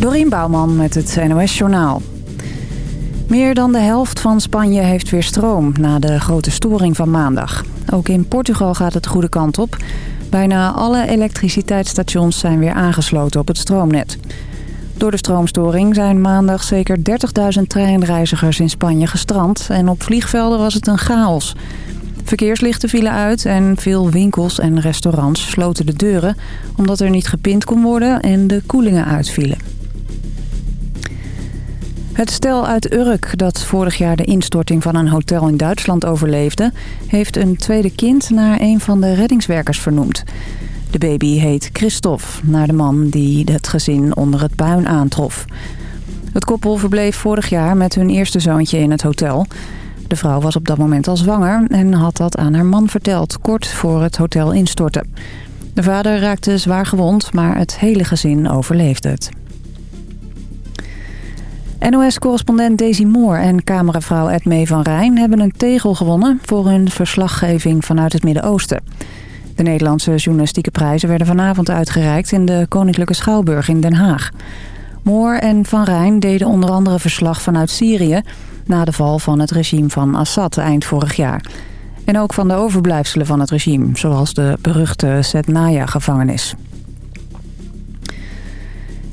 Dorien Bouwman met het NOS Journaal. Meer dan de helft van Spanje heeft weer stroom na de grote storing van maandag. Ook in Portugal gaat het goede kant op. Bijna alle elektriciteitsstations zijn weer aangesloten op het stroomnet. Door de stroomstoring zijn maandag zeker 30.000 treinreizigers in Spanje gestrand... en op vliegvelden was het een chaos. Verkeerslichten vielen uit en veel winkels en restaurants sloten de deuren... omdat er niet gepind kon worden en de koelingen uitvielen. Het stel uit Urk dat vorig jaar de instorting van een hotel in Duitsland overleefde... heeft een tweede kind naar een van de reddingswerkers vernoemd. De baby heet Christophe, naar de man die het gezin onder het puin aantrof. Het koppel verbleef vorig jaar met hun eerste zoontje in het hotel. De vrouw was op dat moment al zwanger en had dat aan haar man verteld... kort voor het hotel instorten. De vader raakte zwaar gewond, maar het hele gezin overleefde het. NOS-correspondent Daisy Moore en cameravrouw Edme van Rijn hebben een tegel gewonnen voor hun verslaggeving vanuit het Midden-Oosten. De Nederlandse journalistieke prijzen werden vanavond uitgereikt in de Koninklijke Schouwburg in Den Haag. Moore en Van Rijn deden onder andere verslag vanuit Syrië... na de val van het regime van Assad eind vorig jaar. En ook van de overblijfselen van het regime, zoals de beruchte Setnaya-gevangenis.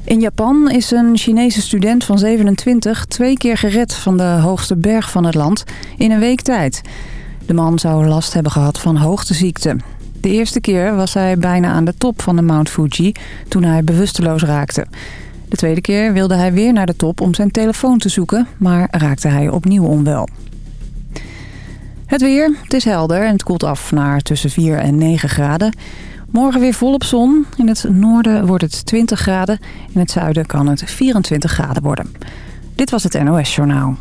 In Japan is een Chinese student van 27 twee keer gered van de hoogste berg van het land in een week tijd. De man zou last hebben gehad van hoogteziekte. De eerste keer was hij bijna aan de top van de Mount Fuji toen hij bewusteloos raakte. De tweede keer wilde hij weer naar de top om zijn telefoon te zoeken, maar raakte hij opnieuw onwel. Het weer, het is helder en het koelt af naar tussen 4 en 9 graden. Morgen weer volop zon. In het noorden wordt het 20 graden. In het zuiden kan het 24 graden worden. Dit was het NOS Journaal.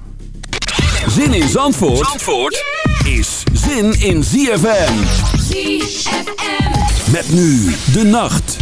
Zin in Zandvoort, Zandvoort is zin in ZFM. ZFM. Met nu de nacht.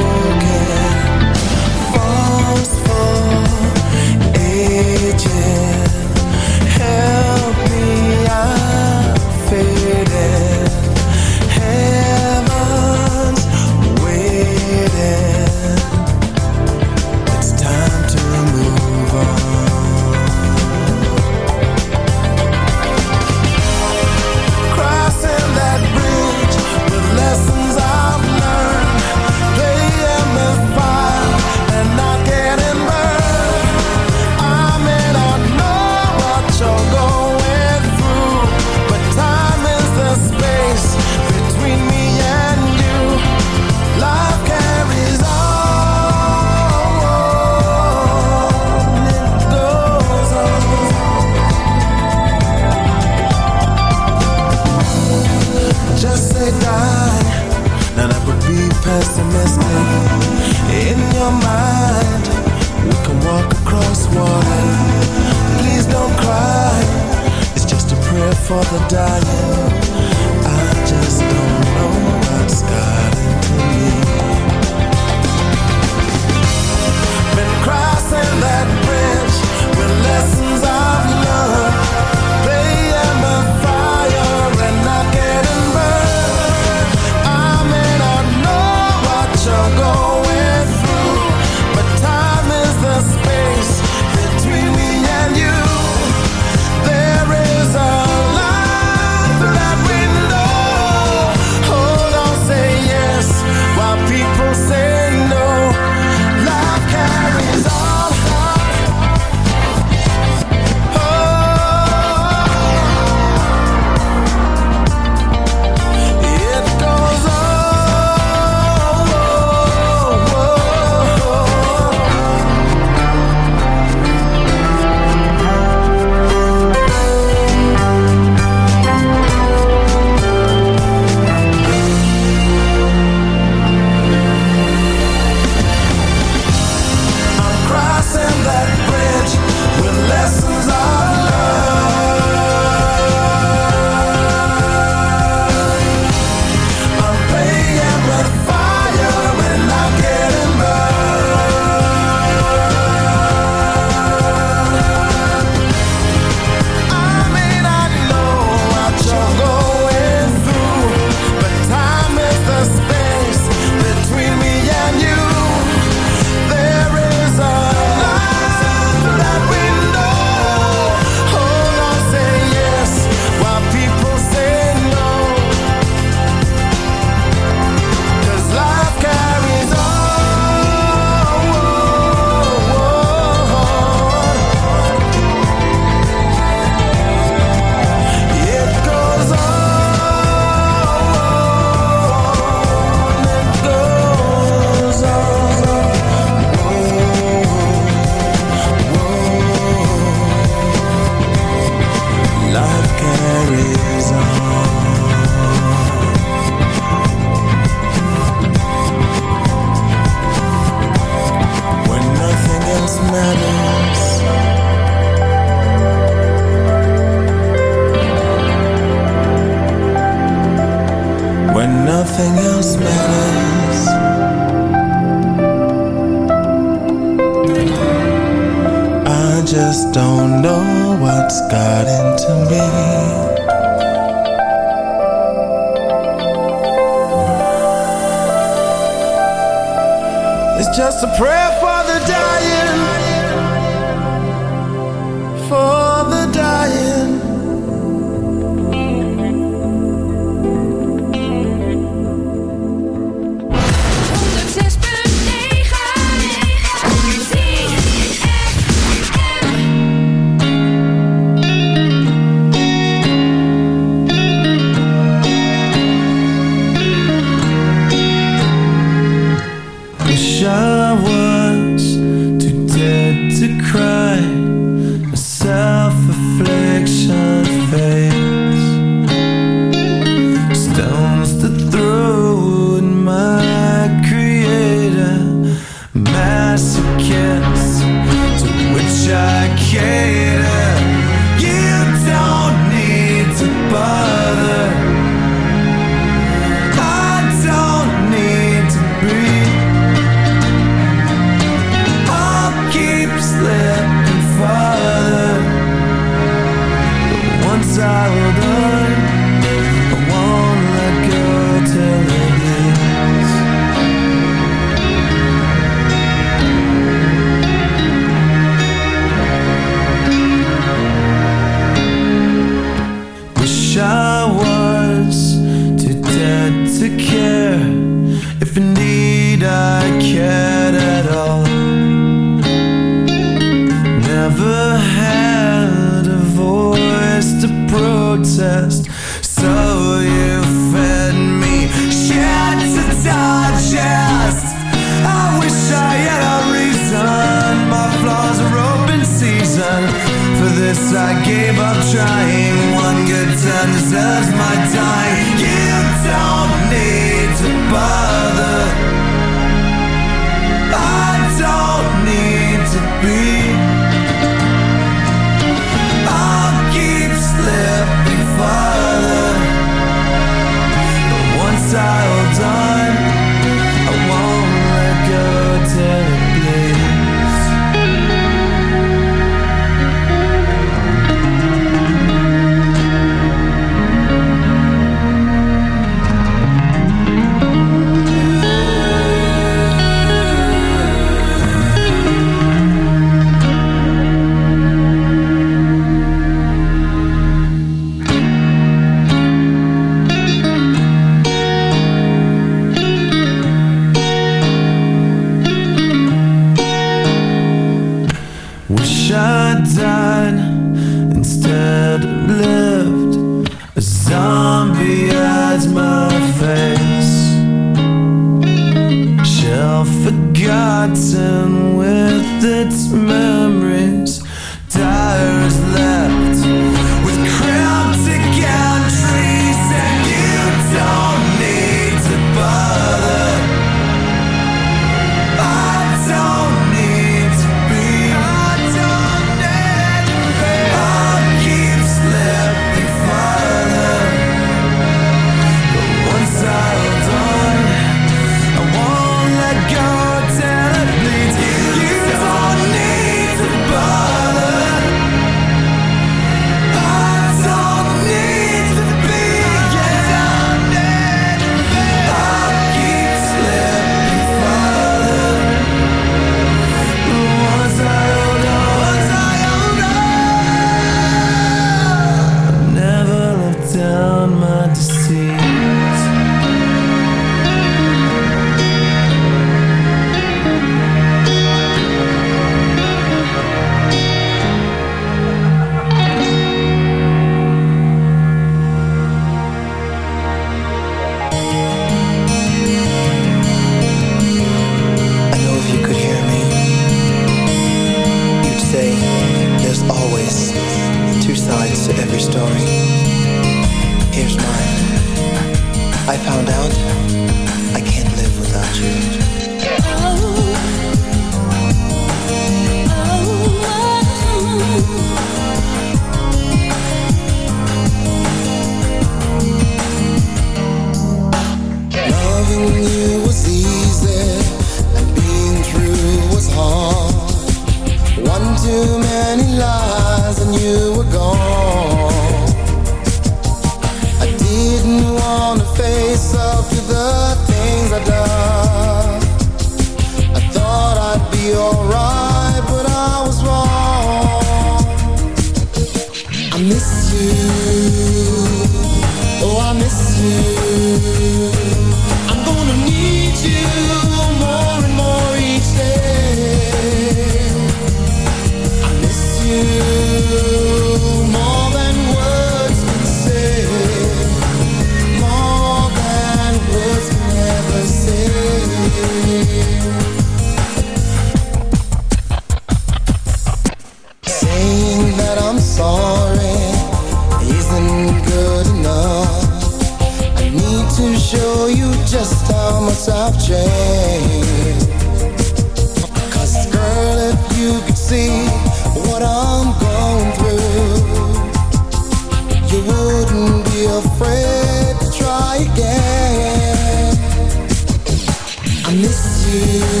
miss you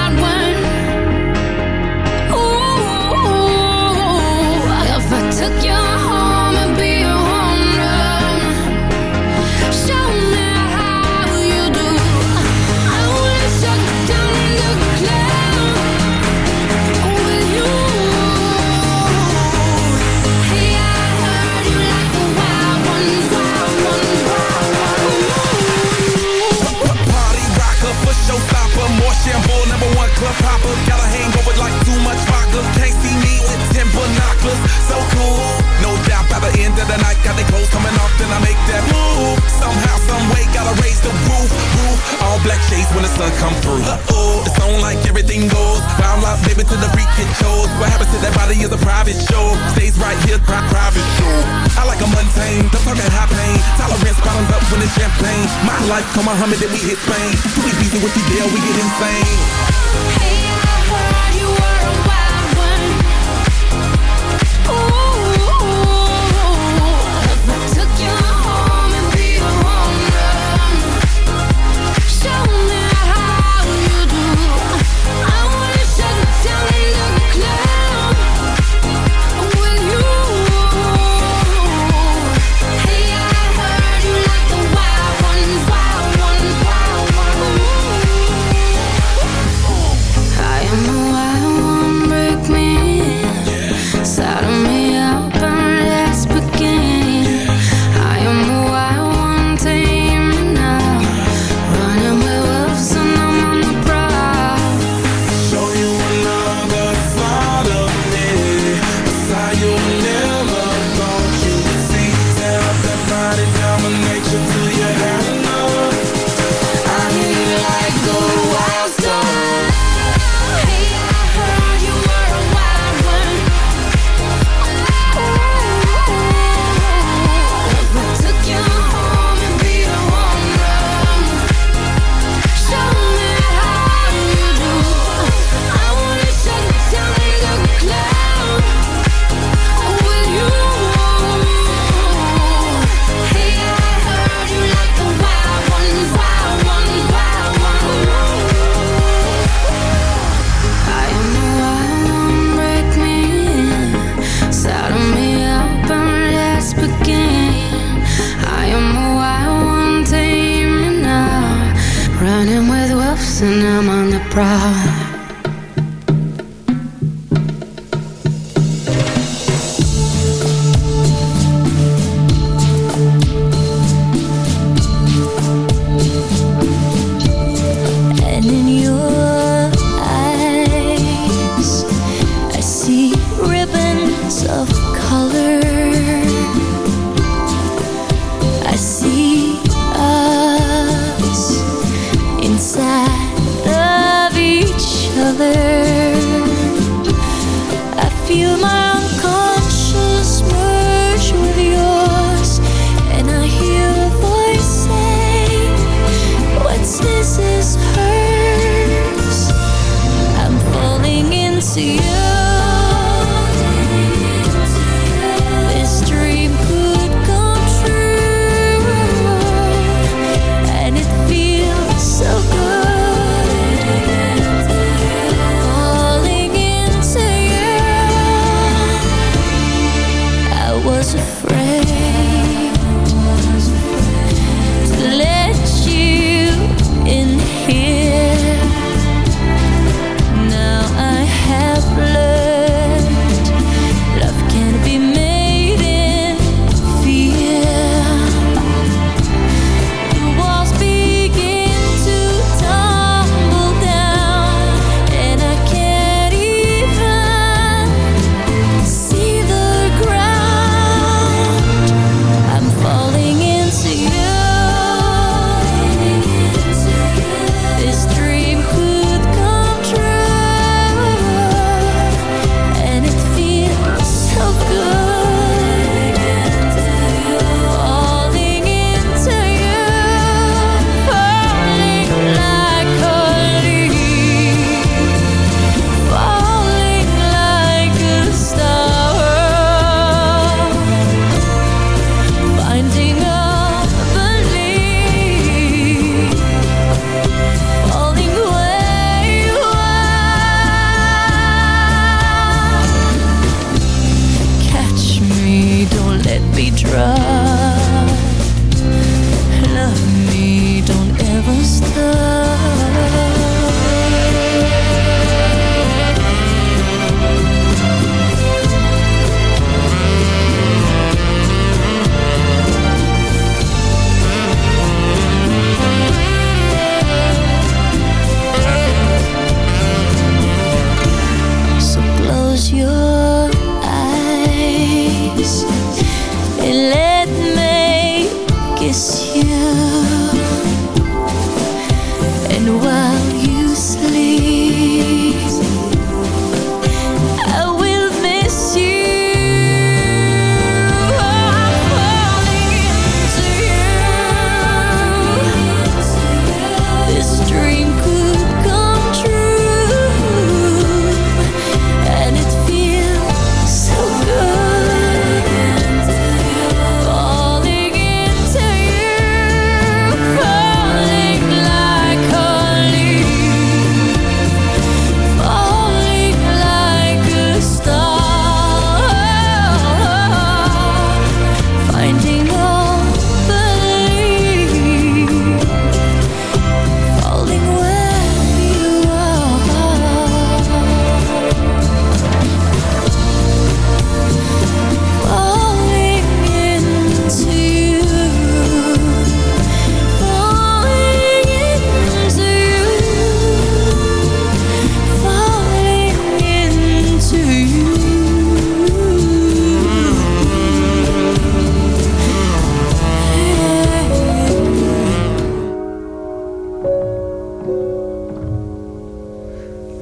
necklace, so cool. No doubt by the end of the night, got the clothes coming off, then I make that move. Somehow, some way, gotta raise the roof, roof. All black shades when the sun come through. Uh oh, it's on like everything goes. Round life, baby, to the freak it shows. What happens to that body is a private show. Stays right here, pri private show. I like a mundane, the fucking high pain. Tolerance bottoms up when it's champagne. My life, come on, humming, then we hit Spain. Too easy with the deal, we get insane. Hey.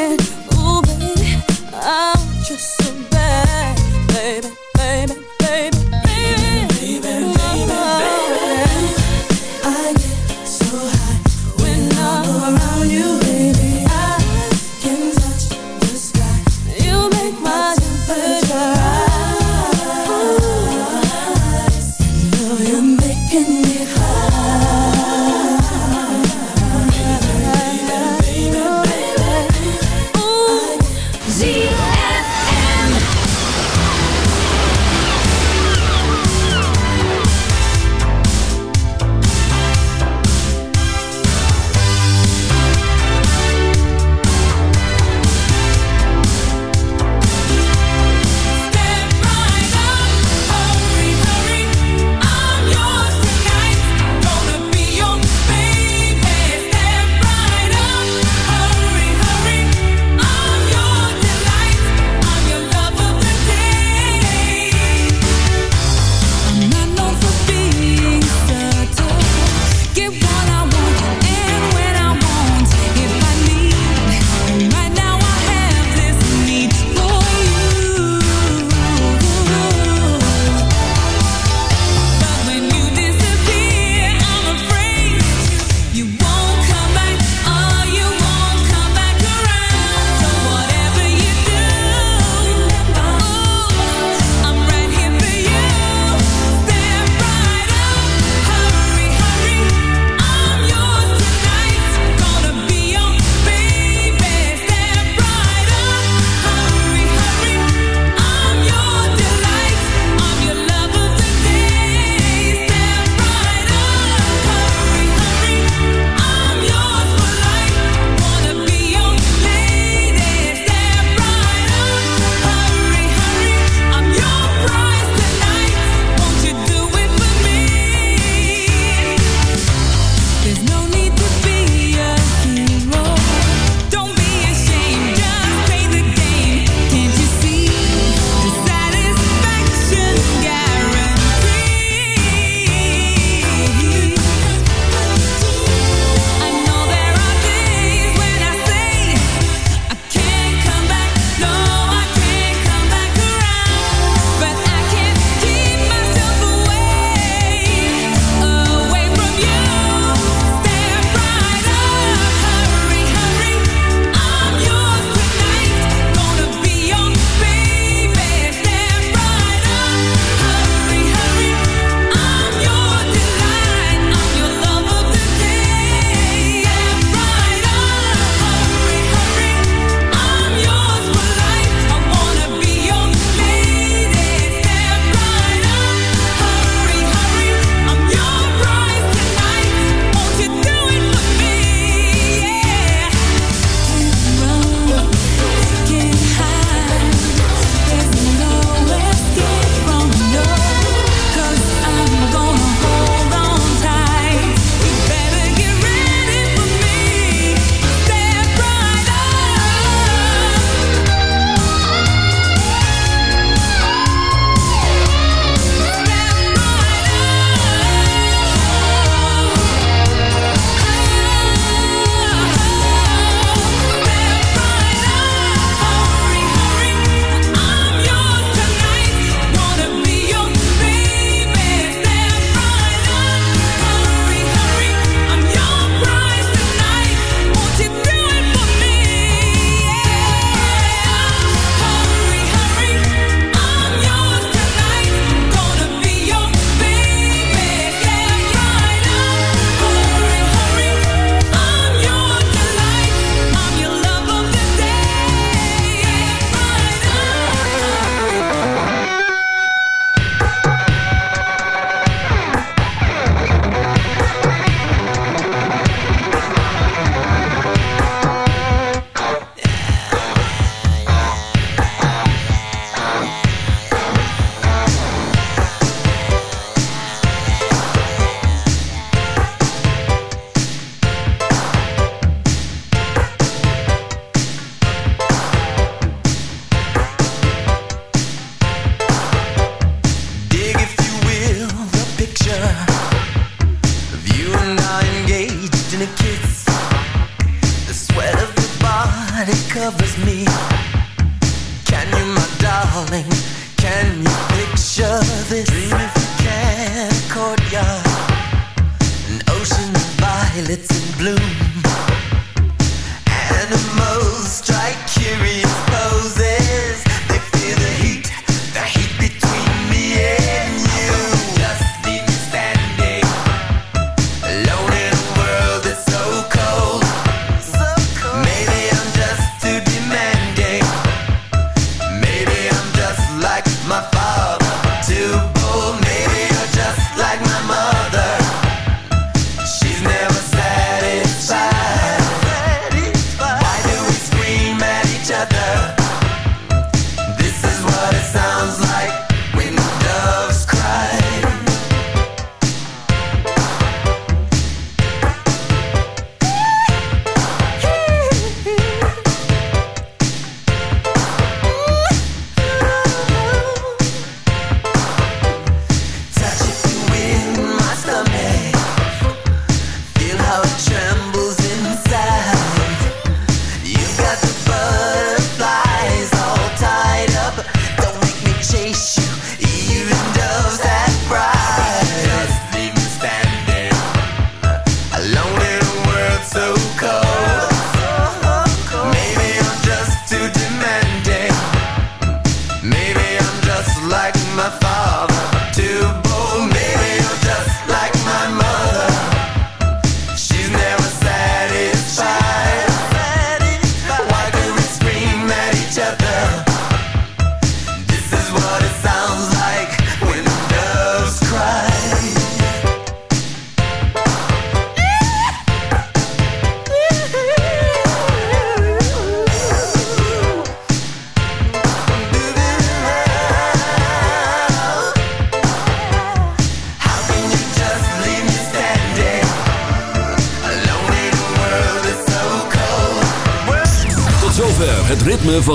Yeah.